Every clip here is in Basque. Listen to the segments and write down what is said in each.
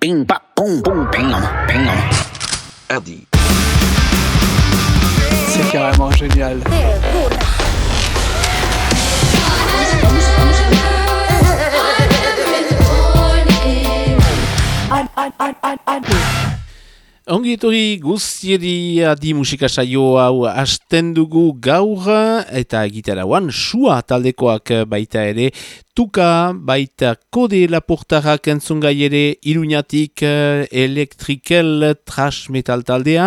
Boom, boom, bing, bing. Hardy. C'est carrément génial. Ongi etorri guztieri adi musika saio hau hasten dugu gaur eta gitarauan sua taldekoak baita ere tuka baita kode laportarrak entzun gai ere iruñatik elektrikel trash metal taldea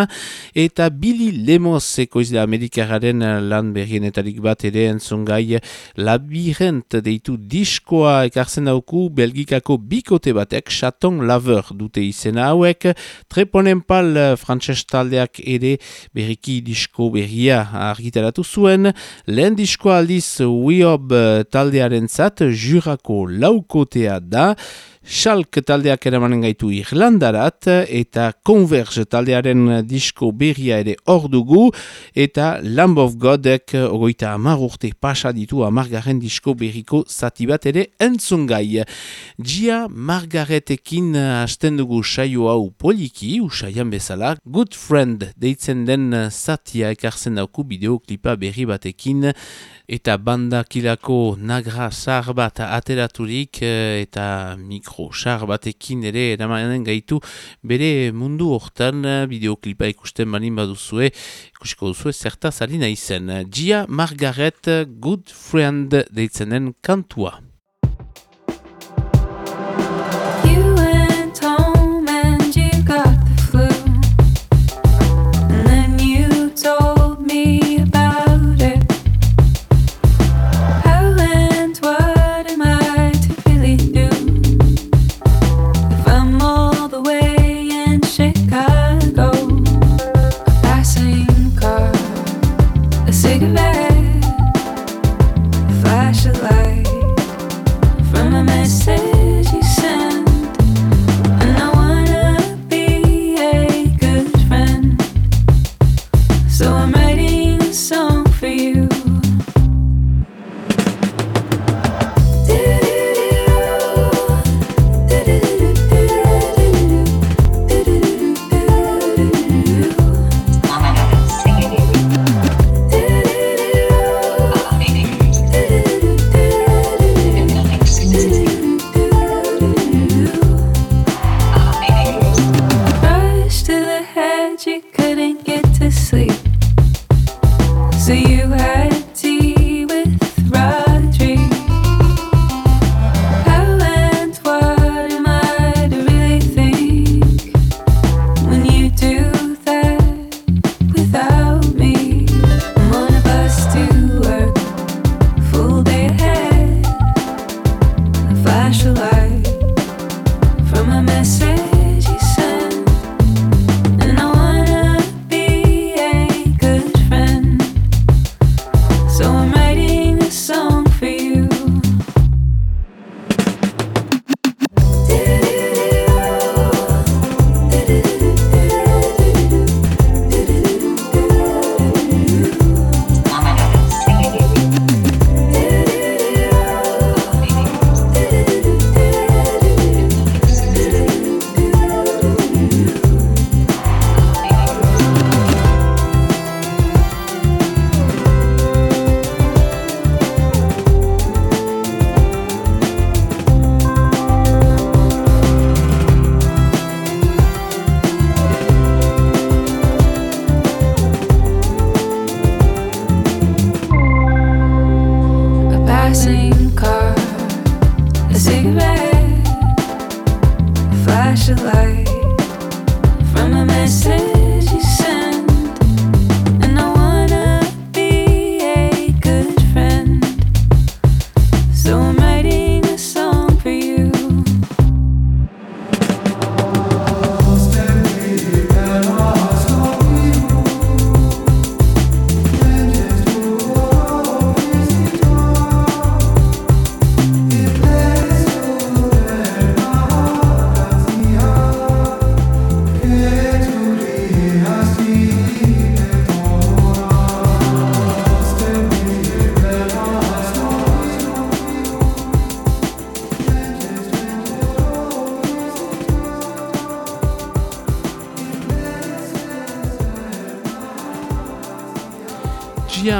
eta Billy Lemos ekoizle amerikararen lan berrienetarik bat ere entzun gai labirent deitu diskoa ekartzen dauku belgikako bikote batek chaton laver dute izena hauek treponen pal frantses taldeak ere berriki disko berria argitaratu zuen lehen disko aldiz Wiob taldearen zat jurako laukotea da, Schalk taldeak eramanen gaitu Irlandarat eta Converge taldearen disko berria ere hor dugu eta Lamb of Godek ogoita amar urte pasa ditu amargaren disko berriko zati bat ere entzungai. Gia Margaretekin hasten dugu saio hau poliki, usaian bezala, Good Friend deitzen den zatia ekartzen dauku bideoklipa berri batekin eta bandakilako nagra zar bat ateraturik eta mikro sar batekin ere eramanen gaitu bere mundu hortan. Bideoklipa ikusten banin baduzue ikusiko duzue zertaz alina izen Gia Margaret Good Friend deitzenen kantua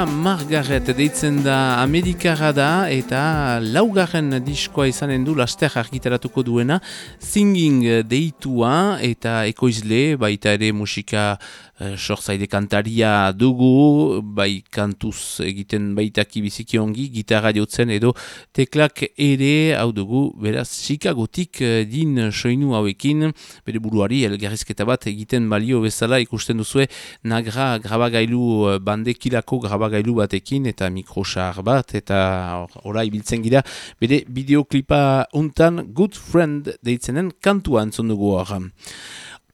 Instagram Margaret deitzen da Amerikara da eta laugarren diskoa izanen du laster argitaratuko duena Singing deitua eta ekoizle baita ere musika Eh, sortzaide kantaria dugu, bai kantuz egiten baitaki biziki ongi, gitarra jotzen edo teklak ere, hau dugu, beraz, Chicagotik eh, din soinu hauekin, bere buruari elgarrizketa bat egiten balio bezala ikusten duzue nagra grabagailu eh, bandekilako grabagailu batekin eta mikrosar bat eta ora ibiltzen gira, bere bideoklipa untan Good Friend deitzenen kantua entzun dugu hor.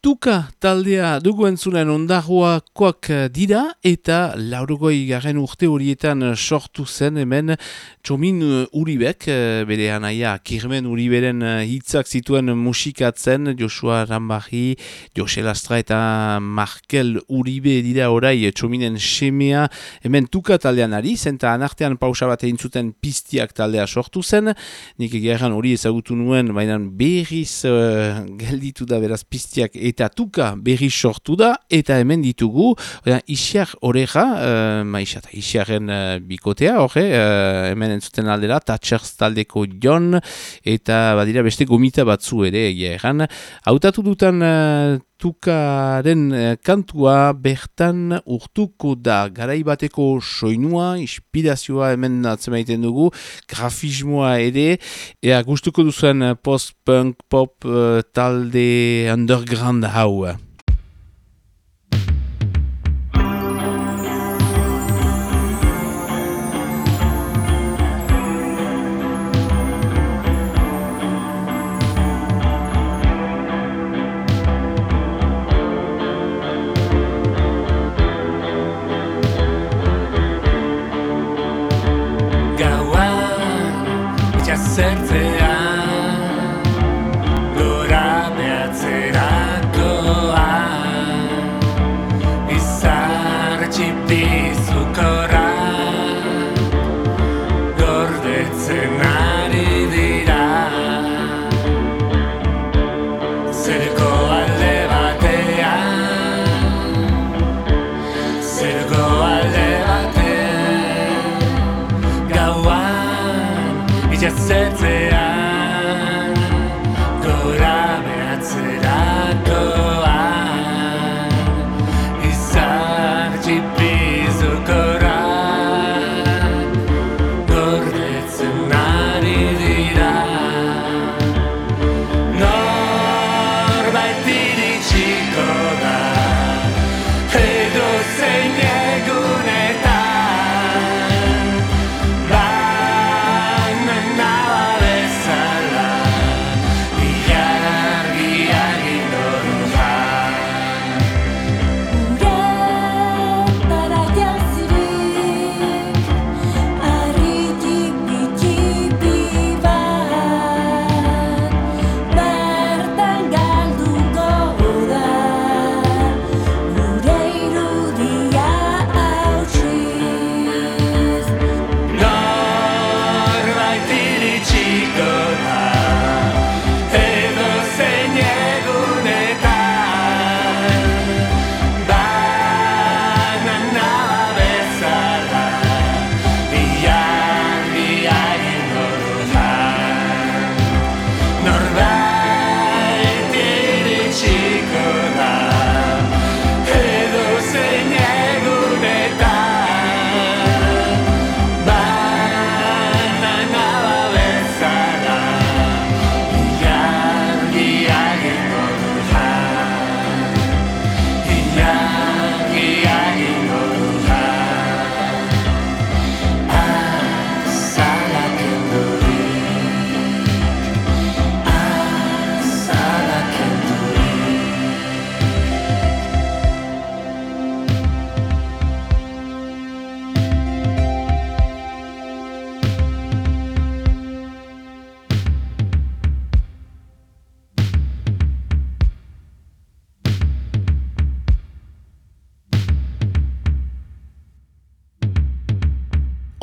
Tuka taldea dugu entzulen ondagoakoak dira eta laurugoi garen urte horietan sortu zen hemen Txomin Uribek, bere anaia Kirmen Uriberen hitzak zituen musikatzen, Joshua Rambahi, Jose Lastra eta Markel Uribe dira orai Txominen semea. Hemen Tuka taldean ari, zenta anartean pausa bat zuten piztiak taldea sortu zen, nik egeran hori ezagutu nuen, baina berriz uh, gelditu da beraz piztiak eta tuka berri sortu da, eta hemen ditugu, oda, isiak oreja, uh, maixat, isiaren uh, bikotea, horre, uh, hemen entzuten aldera, Tatchers taldeko John, eta badira beste gomita batzu ere, egia erran. Hautatu dutan uh, tukaren uh, kantua bertan urtuko da. Garaibateko soinua, inspirazioa hemen atzemaiten dugu, grafismoa ere, ea gustuko duzuen post-punk pop uh, talde underground the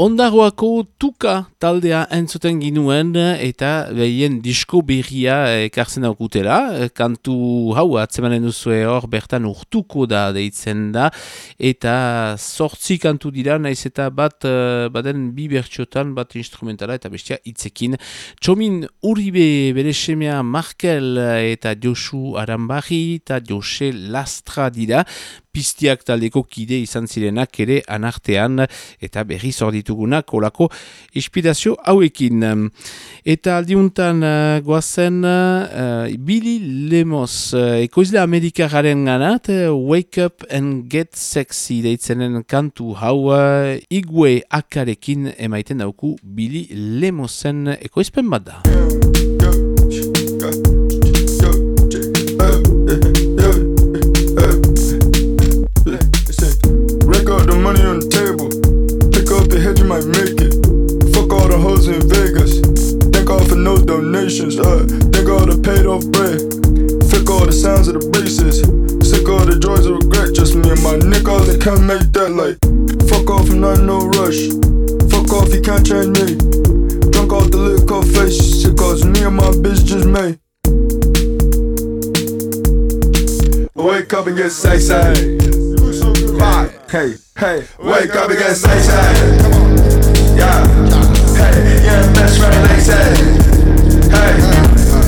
Ondagoako tuka taldea entzuten ginuen eta behien disko berria ekartzen daukutela. Kantu hau atzemanen duzue hor bertan urtuko da deitzen da. Eta sortzi kantu dira naiz eta bat uh, baden bi bertxotan bat instrumentala eta bestia itzekin. Txomin Uribe bere semea Markel eta Josu Arambarri eta Jose Lastra dira piztiak taldeko kide izan zirenak ere anartean eta berri zorditugunak olako inspirazio hauekin. Eta aldiuntan uh, goazen uh, Billy Lemos uh, ekoizle amerikaren ganat uh, Wake Up and Get Sexy deitzenen kantu hau uh, igwe akarekin emaiten dauku Billy Lemosen ekoizpen bat da. Money on the table. Pick up the head, you might make it. Fuck all the hoes in Vegas. Thank all for no donations. Uh, thank God I paid off bread. Fick all the sounds of the braces. Sick all the joys of regret. Just me and my niggas they can't make that like. Fuck off, I'm not no rush. Fuck off, you can't change me. Drunk off the liquor face. Shit cause me and my bitch just made. Wake up and get say say. Hey. Hey, wake up and get say say. Yeah. Hey, yeah, best friend they say. Hey,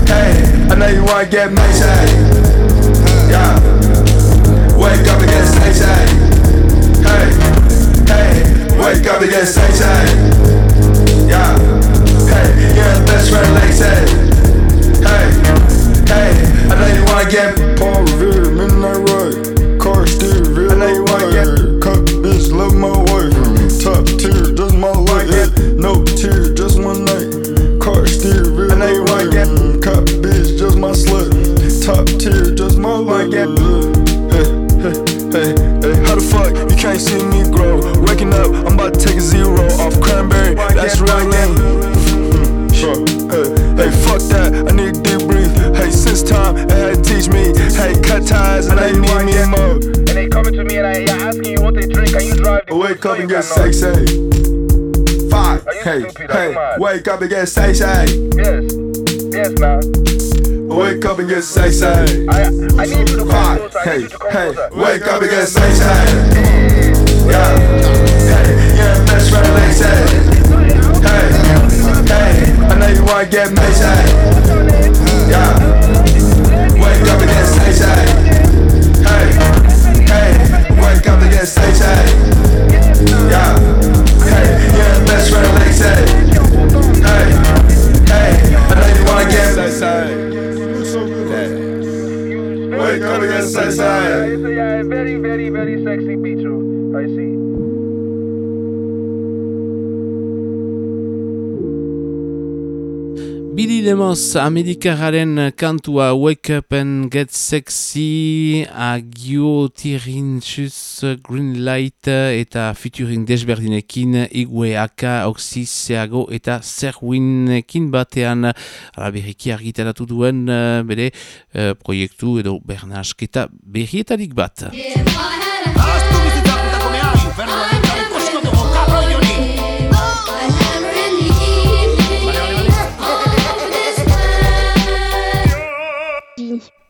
hey, I know you wanna get me say. Yeah. Wake up and get. Hey, hey, wake up and get. Yeah. Hey, yeah, best friend they say. Hey, hey, I know you wanna get Paul Revere, midnight ride, fuck you can't see me grow? Waking up, I'm about to take a zero off cranberry. That's real lame. Mm-hmm. Hey, hey, fuck that. I need a deep breathe. Hey, since time, it had teach me. Hey, cut ties and they need me more. And they coming to me and I asking you what they drink. Can you drive the Wake up and get sexy. Five. Hey, hey, wake up and get sexy. Yes. Yes, man. Wake up and get sexy. I, I need you to come. I Hey, need you to come hey, wake up and get sexy. Get me say. Yeah. Wake up and get sexy. Hey, hey, wake up and get sexy. Yeah. Hey, yeah, best friend they say. Hey, hey, I know you wanna get sexy. Wake up and get. It's a very, very, very sexy beat. I see. Billy Lemos Amerikararen kantua Wake Up and Get Sexy Agio Tirinchus Green Light eta featuring desberdinekin Igwe Aka, Oxiseago eta Zerwinekin batean alaberiki argitaratu duen eh, bere eh, proiektu edo bernasketa berrietarik bat.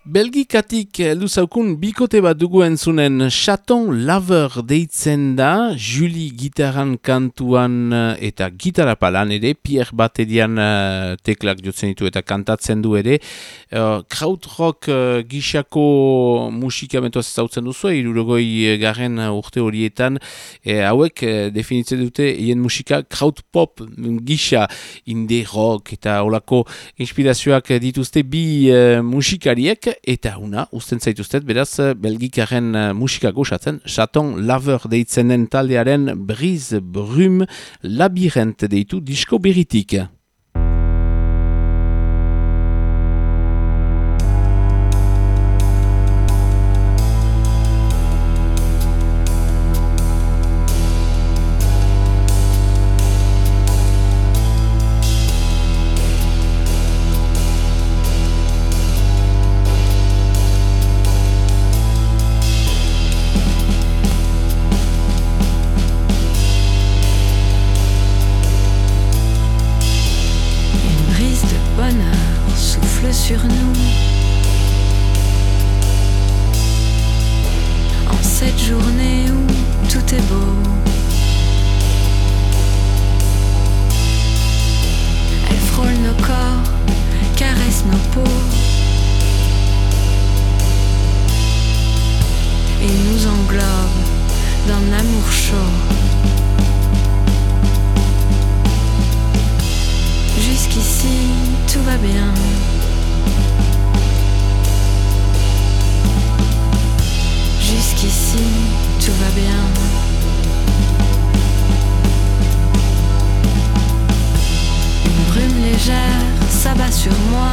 Belgikatik luzaukun bikote bat dugu entzunen. Chaton Lover deitzen da, Julie gitaran kantuan eh, eta gitara palan ere, Pierre Batedian uh, teklak jotzen ditu eta kantatzen du ere. Uh, krautrock uh, gixako musika mentoaz zautzen duzu, irurogoi garen urte horietan, e, hauek uh, definitzen dute hien musika krautpop gixa, indie rock eta olako inspirazioak dituzte bi uh, musikariek, eta una, usten zaituztet, beraz, belgikaren uh, musika goxatzen, Chaton Lover deitzenen taldearen Brise Brum Labirent deitu disko beritik. renard souffle sur nous. En cette journée où tout est beau. Elle frôle nos corps, caresse nos peaux. Et nous englobe d'un amour chaud. Jusqu'ici, tout va bien. Jusqu'ici, tout va bien. Une brume légère s'abat sur moi.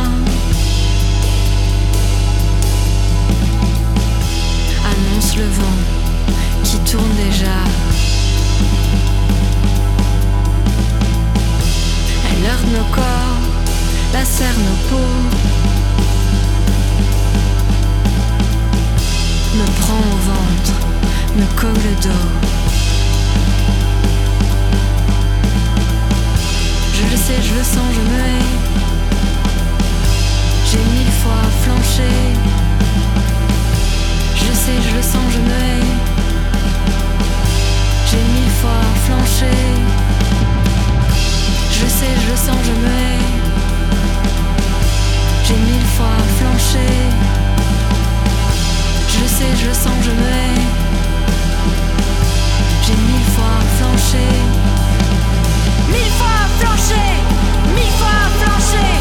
Annonce le vent qui tourne déjà. Heurte nos corps, lacère nos peaux. me prend au ventre, me colle le dos. Je le sais, je le sens, je me hais. J'ai mille fois flanché. Je le sais, je le sens, je me hais. J'ai mille fois flanché. Je sais, je sens, je me hais. J'ai mille fois flanché. Je sais, je sens, je me hais. J'ai mille fois flanché. Mille fois flanché. Mille fois flanché.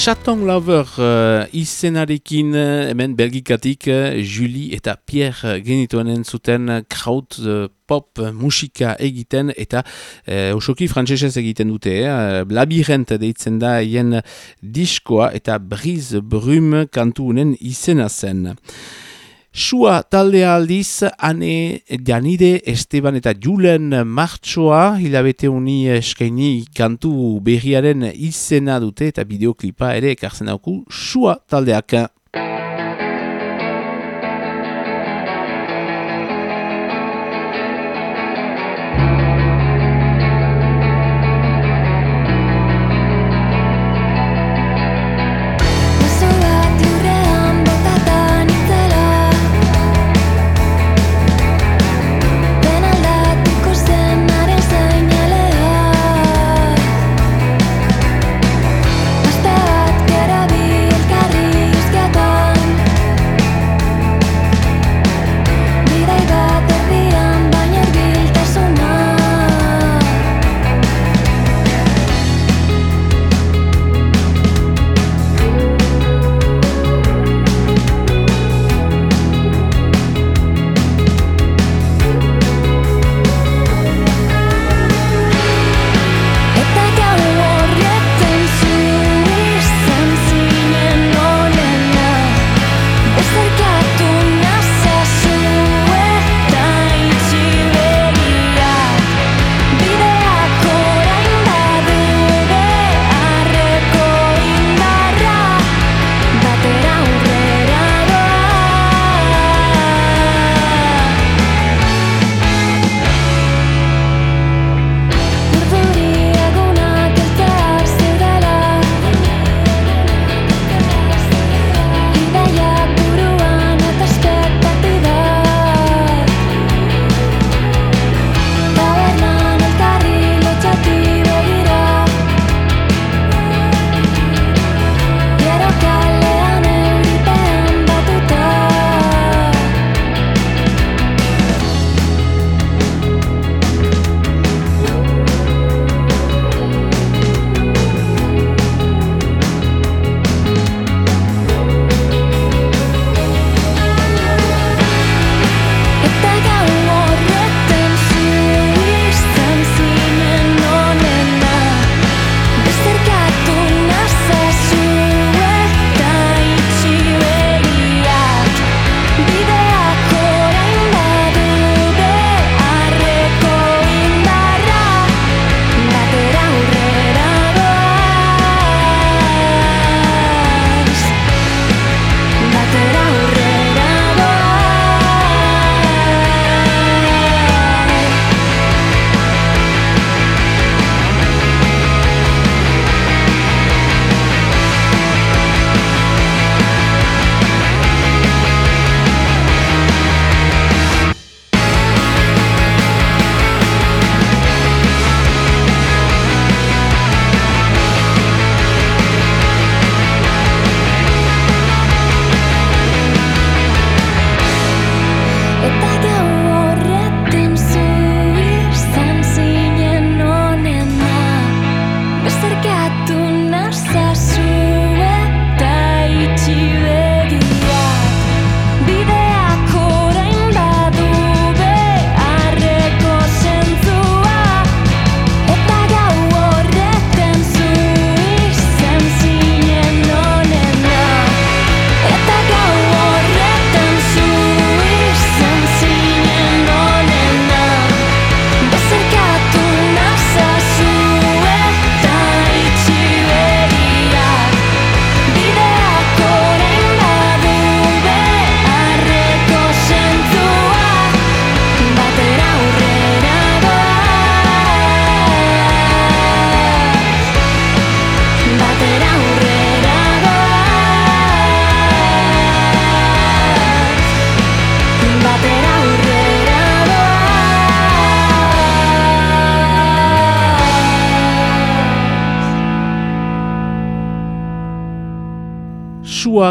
Chaton Lover uh, izenarekin uh, hemen belgikatik uh, Julie eta Pierre genituenen zuten kraut uh, pop musika egiten eta uh, osoki frantsesez egiten dute. Eh? Labirent deitzen da hien diskoa eta Brise Brume kantuunen izena zen. Sua taldea aldiz, ane Janide, Esteban eta Julen Martxoa, hilabete uni eskaini kantu berriaren izena dute eta bideoklipa ere ekartzen dauku Sua taldeak.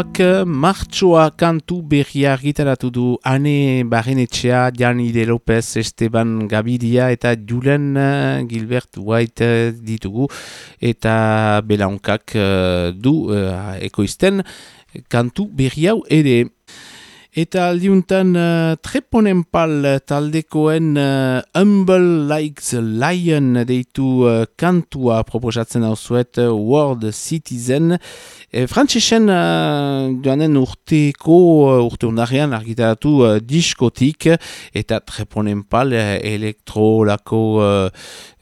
Suak eh, martxoa kantu berria argitaratu du Ane Barrenetxea, Jani de López, Esteban Gabiria eta Julen eh, Gilbert White eh, ditugu eta belaunkak du ekoizten kantu berri hau ere. Eta aldiuntan uh, treponen pal taldekoen uh, Humble Like the Lion deitu uh, kantua proposatzen hau zuet uh, World Citizen. E, Frantsesen uh, joanen urteko uh, urte ondarean argitaratu uh, diskotik eta treponen pal uh, elektrolako uh,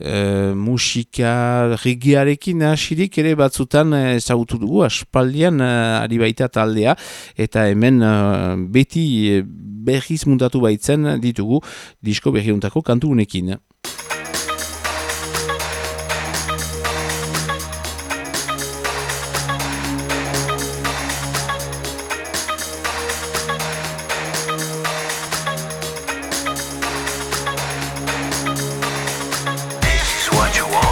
uh, musika regiarekin hasirik ere batzutan uh, ezagutu dugu aspaldian uh, ari baita taldea eta hemen uh, beti berriz mundatu baitzen ditugu disko berriuntako kantu unekin. You want,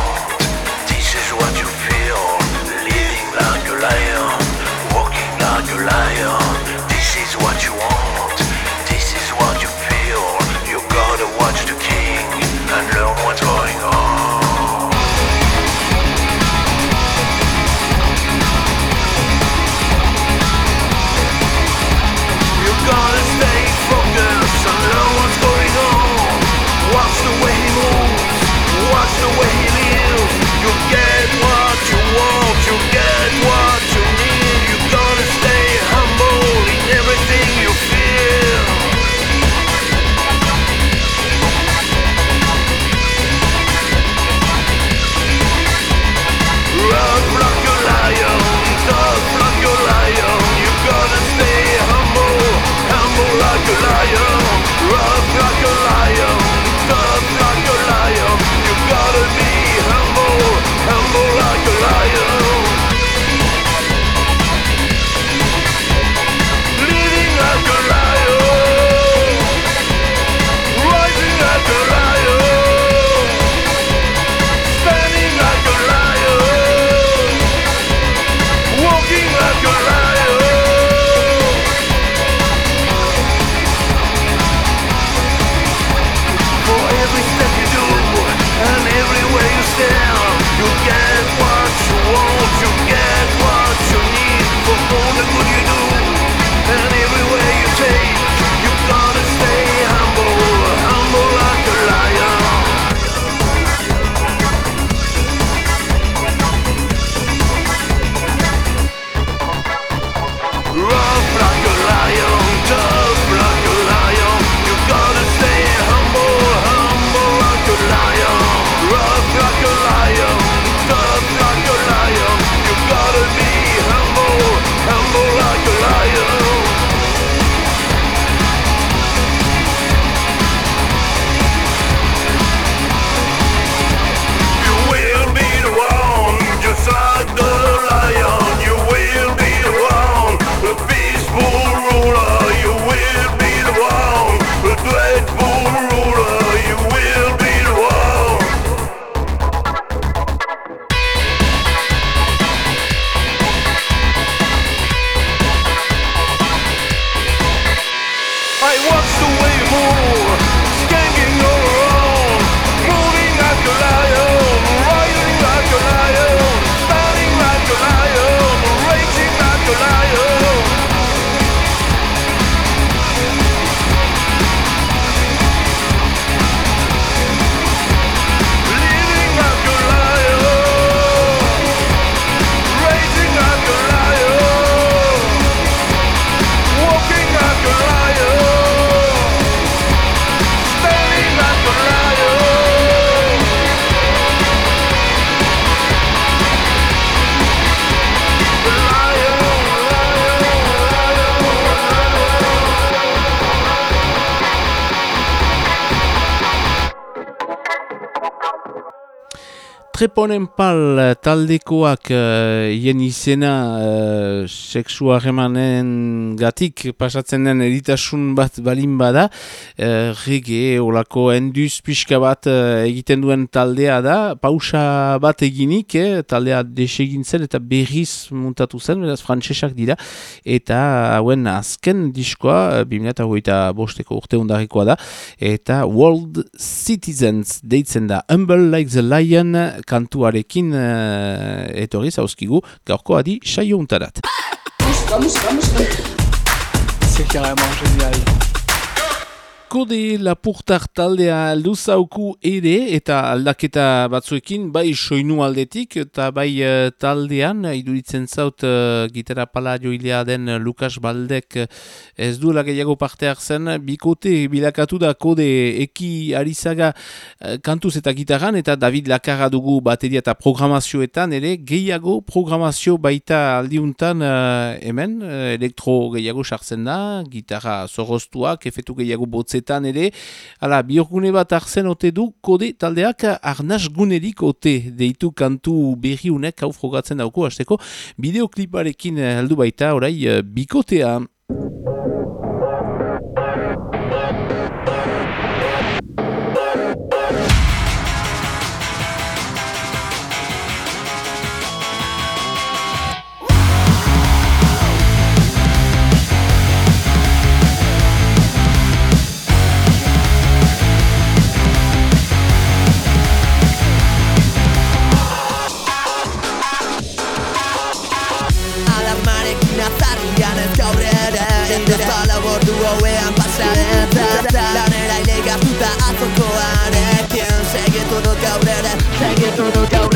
Treponen pal eh, taldekoak uh, hien izena uh, seksu harremanen gatik pasatzen den eritasun bat balin bada uh, rege olako enduz pixka bat egiten duen taldea da. Pausa bat eginik eh, taldea desegin zen eta berriz muntatu zen, beraz frantsesak dira. Eta hauen azken diskoa, 2008 bosteko urte undarikoa da. Eta World Citizens deitzen da Humble Like the Lion kantuarekin uh, etorri zauzkigu gaurko adi saio untarat. C'est carrément génial. Kode lapurtar taldea luzauku ere eta aldaketa batzuekin bai soinu aldetik eta bai uh, taldean iduritzen zaut uh, gitara pala joilea den Lukas Baldek ez duela gehiago parte hartzen bikote bilakatu da kode eki arizaga uh, kantuz eta gitaran eta David Lakarra dugu bateria eta programazioetan ere gehiago programazio baita aldiuntan uh, hemen elektro gehiago sartzen da gitarra zorroztuak efetu gehiago botze zetan ere, ala, biorgune bat arzen ote du, kode taldeak arnaz gunerik ote deitu kantu berriunek hau frogatzen dauko, hasteko, bideokliparekin heldu baita, orai, bikotea. Ilegatuta atzokoarekin Segitu dut gaur ere Segitu dut gaur ere Talanak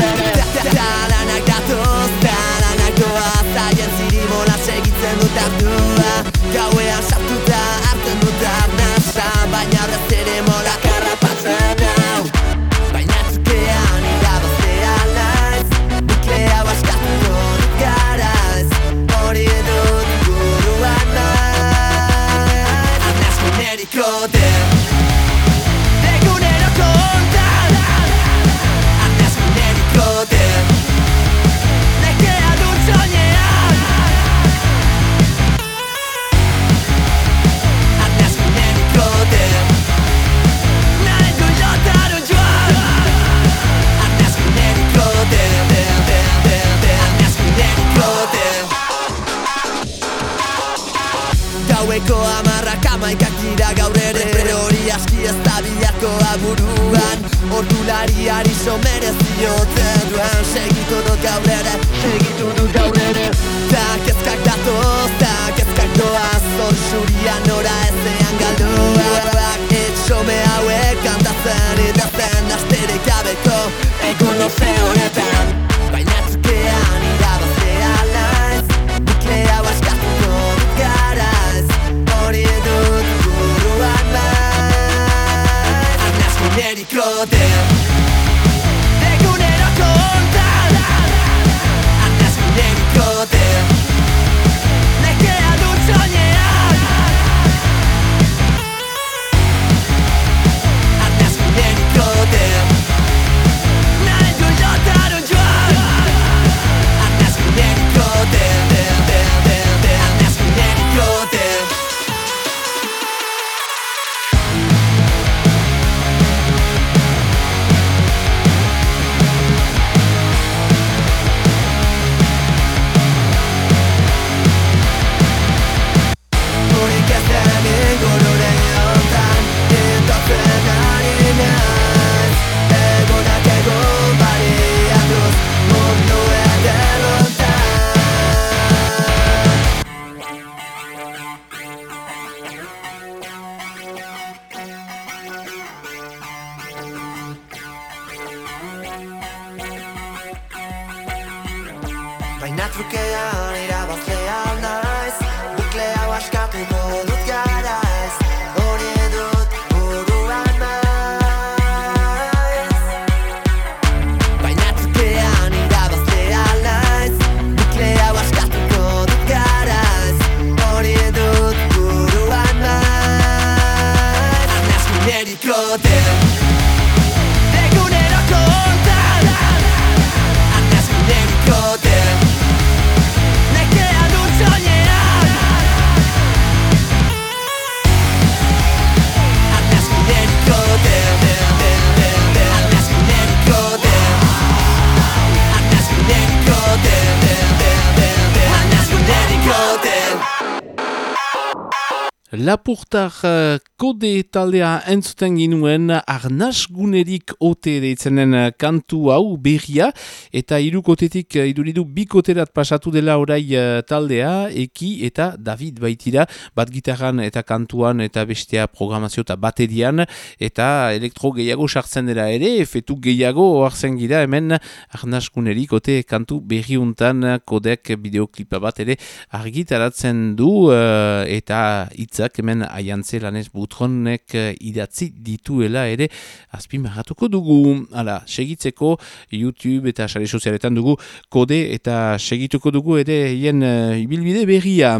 Lapurtar kode taldea entzuten ginuen arnasgunerik ote deitzenen kantu hau berria eta irukotetik uh, iduridu bikoterat pasatu dela orai uh, taldea eki eta David baitira bat gitarran eta kantuan eta bestea programazio eta baterian eta elektro gehiago sartzen dela ere efetu gehiago oartzen gira hemen arnasgunerik ote kantu berriuntan kodek bideoklipa bat ere argitaratzen du uh, eta itza hitzak hemen aiantze lanez butronek uh, idatzi dituela ere azpimarratuko dugu. Hala, segitzeko YouTube eta sare sozialetan dugu kode eta segituko dugu ere hien uh, ibilbide berria.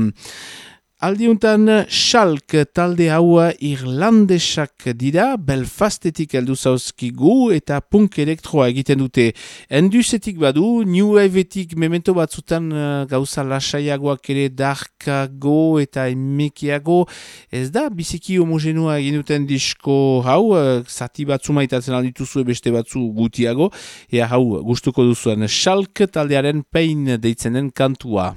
Aldiuntan Schalk talde haua irlandesak dira, Belfastetik heldu zauzkigu eta punk elektroa egiten dute. Endusetik badu, New Waveetik memento batzutan uh, gauza lasaiagoak ere darkago eta emekiago. Ez da, biziki homogenua egin duten disko hau, uh, batzu maitatzen aldituzu beste batzu gutiago. Ea hau, gustuko duzuen Schalk taldearen pein deitzenen kantua.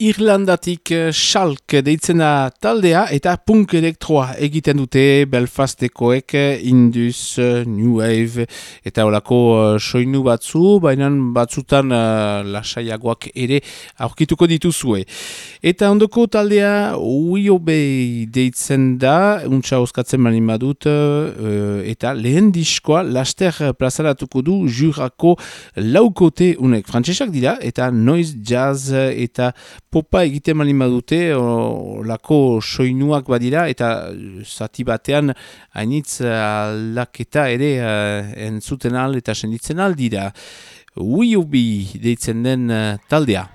Irlandatik eh, Schalk deitzena taldea eta punk elektroa egiten dute Belfastekoek eh, Indus, eh, New Wave eta olako soinu batzu, baina batzutan uh, lasaiagoak ere aurkituko dituzue. Eta ondoko taldea Uiobe deitzen da, untsa oskatzen bali badut, uh, eta lehen diskoa laster plazaratuko du jurako laukote unek. Frantsesak dira eta noise jazz eta popa egiten malin badute lako soinuak badira eta zati batean hainitz aldaketa ere uh, entzuten al eta senditzen al dira. Uiobi deitzen den uh, taldea.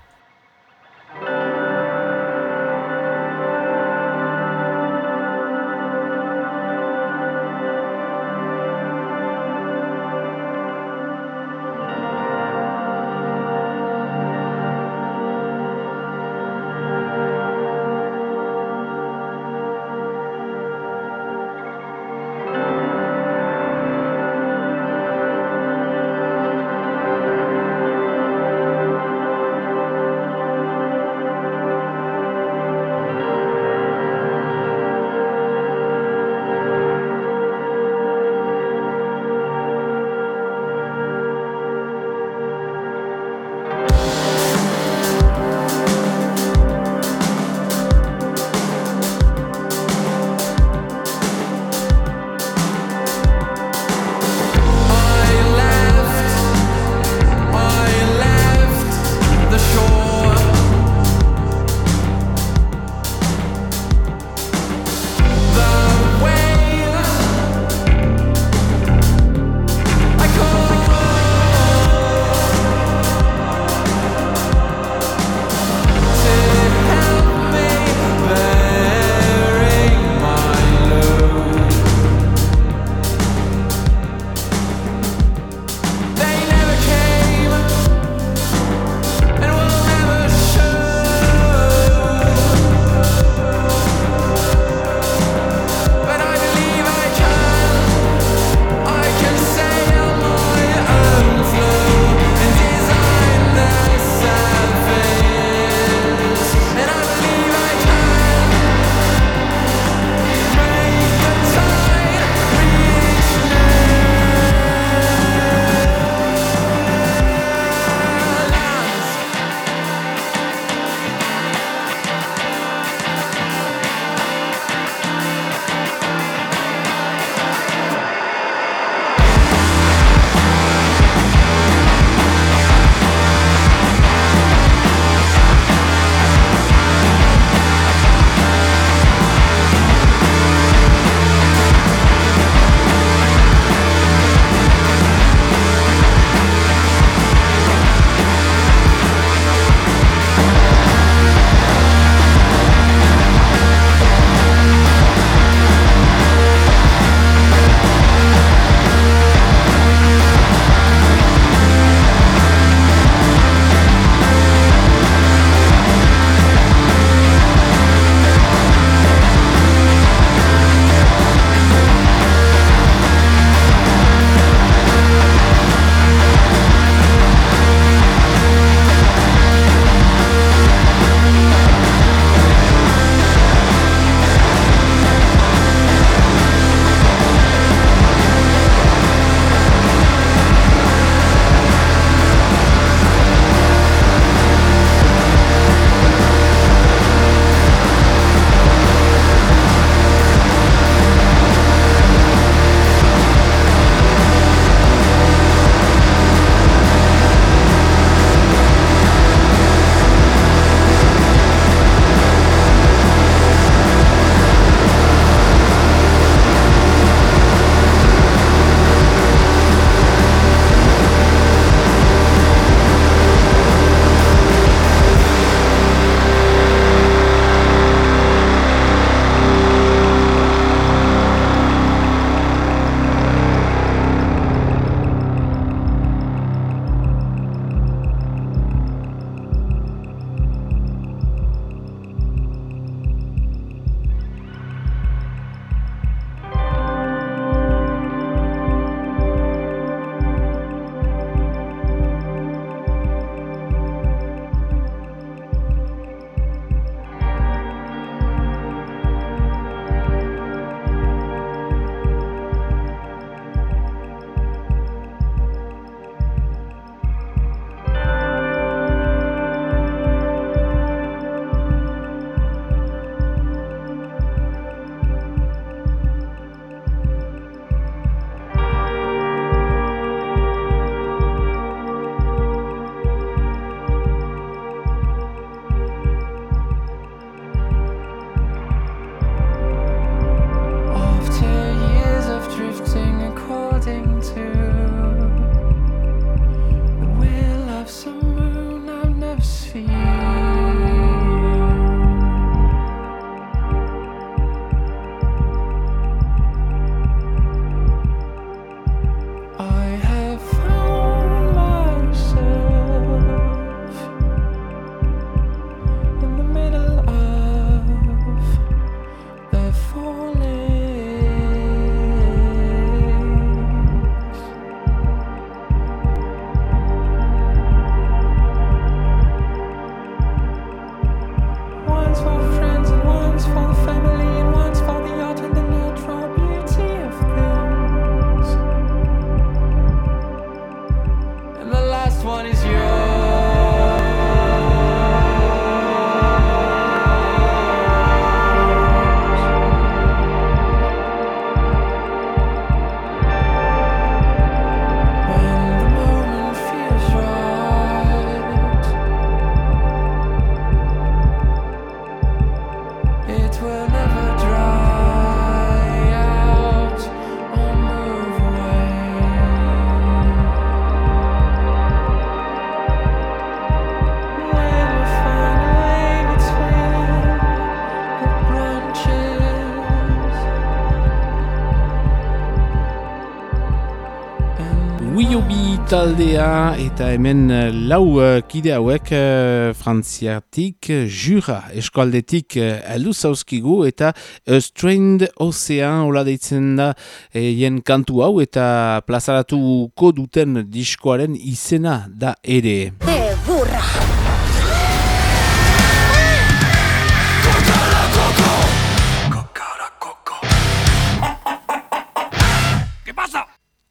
Taldea eta hemen eh, lau eh, kide hauek uh, frantziatik jura eskualdetik uh, eldu zauzkigu eta A Strained Ocean hola deitzen da hien kantu hau eta plazaratuko duten diskoaren izena da ere.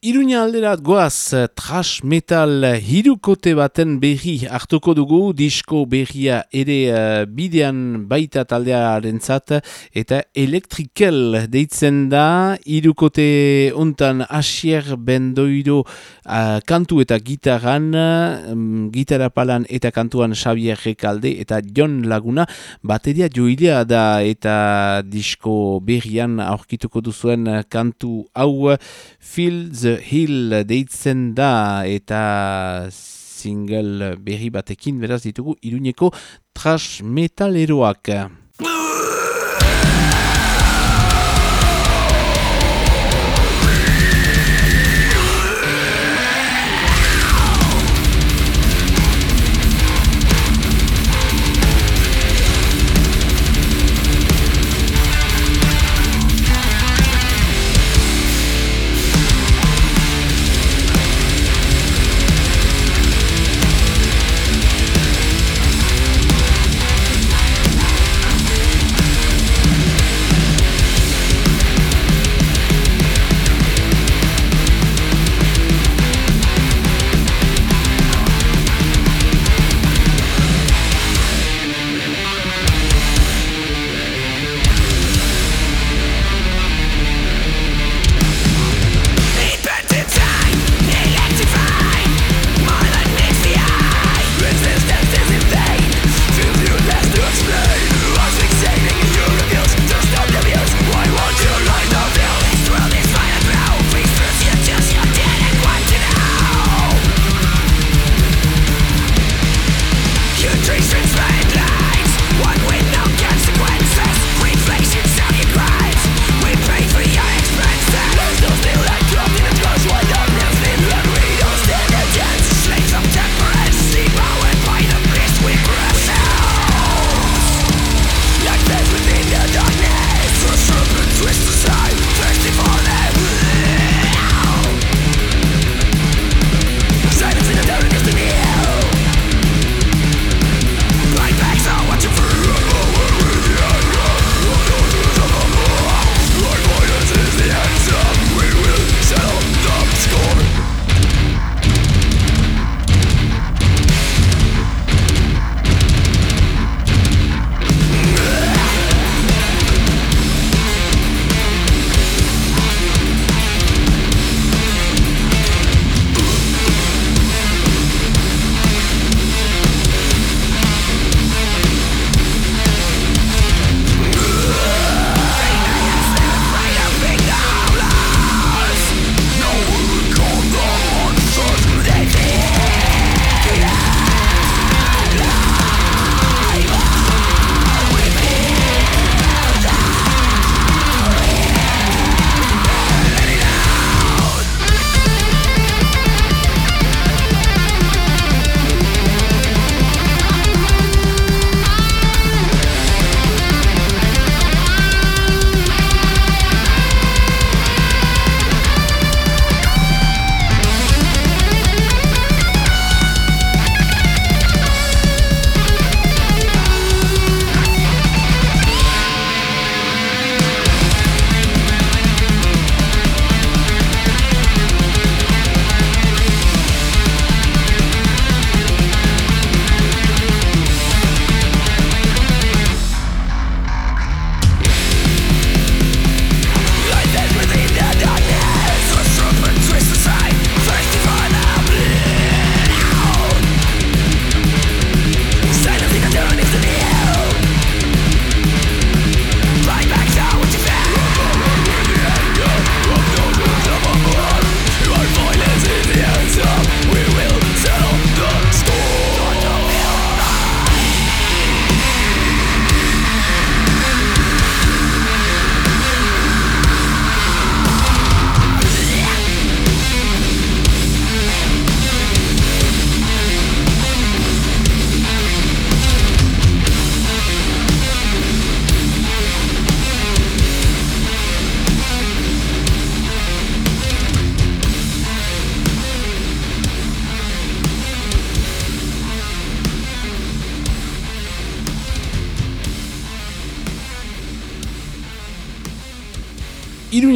Iruña alderat goaz trash metal hirukote baten berri hartuko dugu, disko berria ere uh, bidean baita taldearen zat, eta elektrikel deitzen da, hirukote untan asier bendoiro uh, kantu eta gitaran, um, gitara palan eta kantuan Xavier Rekalde eta John Laguna, bateria joilea da eta disko berrian aurkituko duzuen kantu hau, the Hill deitzen da eta single berri batekin beraz ditugu iruñeko trash metaleroak.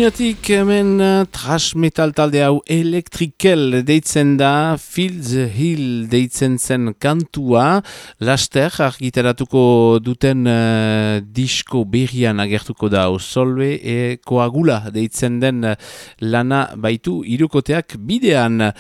Iruñatik hemen uh, trash metal talde hau elektrikel deitzen da, Fields Hill deitzen zen kantua, laster argitaratuko duten uh, disko berrian agertuko da, solve e koagula deitzen den uh, lana baitu irukoteak bidean.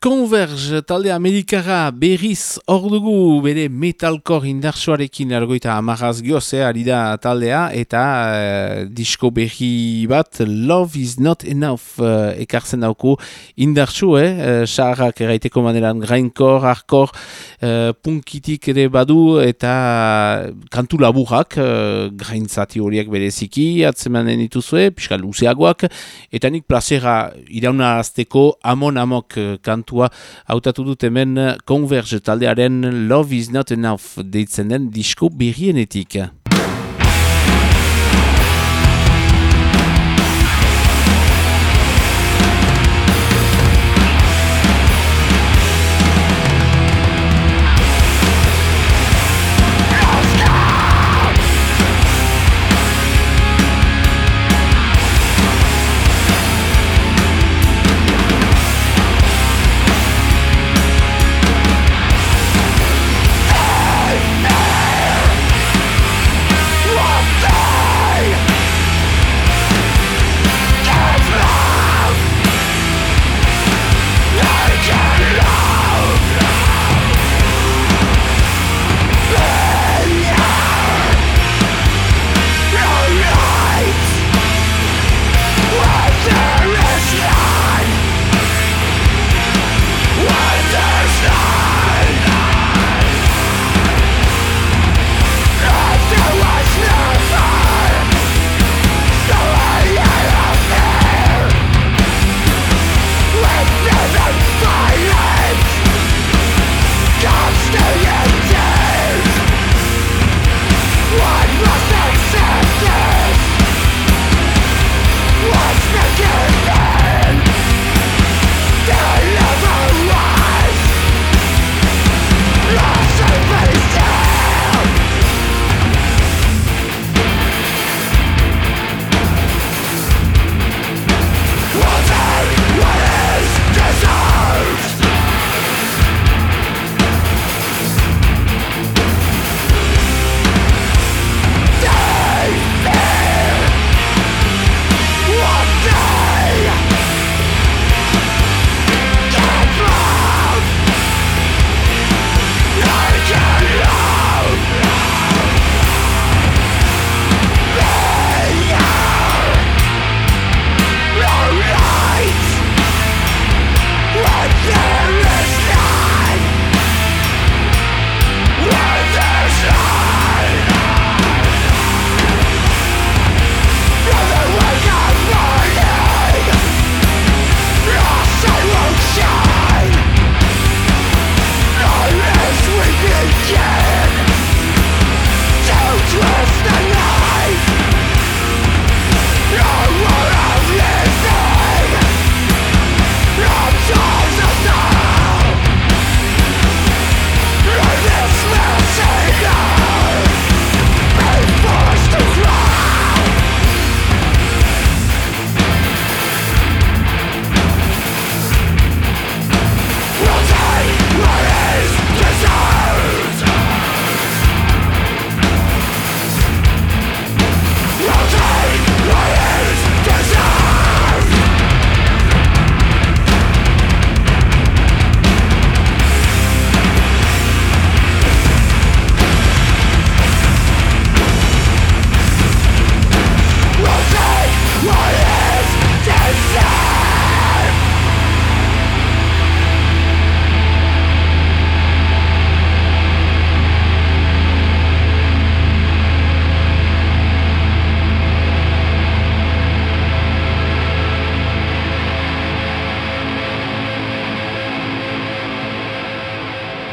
Converge talde amerikara berriz hor dugu bere metalkor indartsuarekin ergoita amarraz gioze ari da taldea eta uh, disko berri bat Love is not enough uh, ekartzen dauku indartsu, eh? Uh, Saharrak eraiteko maneran grainkor, arkor, uh, punkitik ere badu eta kantu laburrak uh, graintzati horiek bereziki atzemanen dituzue, piskal luzeagoak eta nik plazera irauna azteko amon amok kantu kantua hautatu dut hemen Converge taldearen Love is not enough deitzen den disko berrienetik.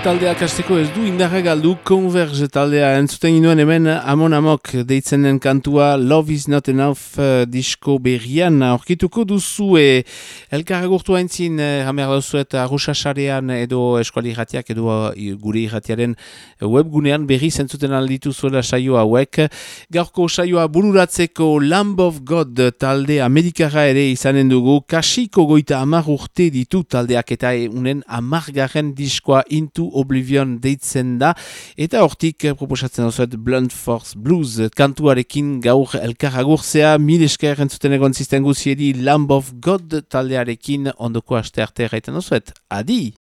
Taldeak hasteko ez du indarra galdu Converge taldea entzuten ginoen hemen Amon Amok deitzen den kantua Love is not enough uh, disko berrian aurkituko duzu e, elkarragurtu haintzin uh, hamer dauzuet arruxasarean edo eskuali irratiak edo uh, gure irratiaren webgunean berri zentzuten alditu zuela saio hauek. Gaurko saioa bururatzeko Lamb of God talde amerikara ere izanen dugu. Kasiko goita amar urte ditu taldeak eta unen amargarren diskoa Into Oblivion deitzen da eta hortik eh, proposatzen osoet Blunt Force Blues kantuarekin gaur elkaragurtzea mil esker entzuten egon zisten guziedi Lamb of God taldearekin ondoko aste arte gaiten osoet. Adi!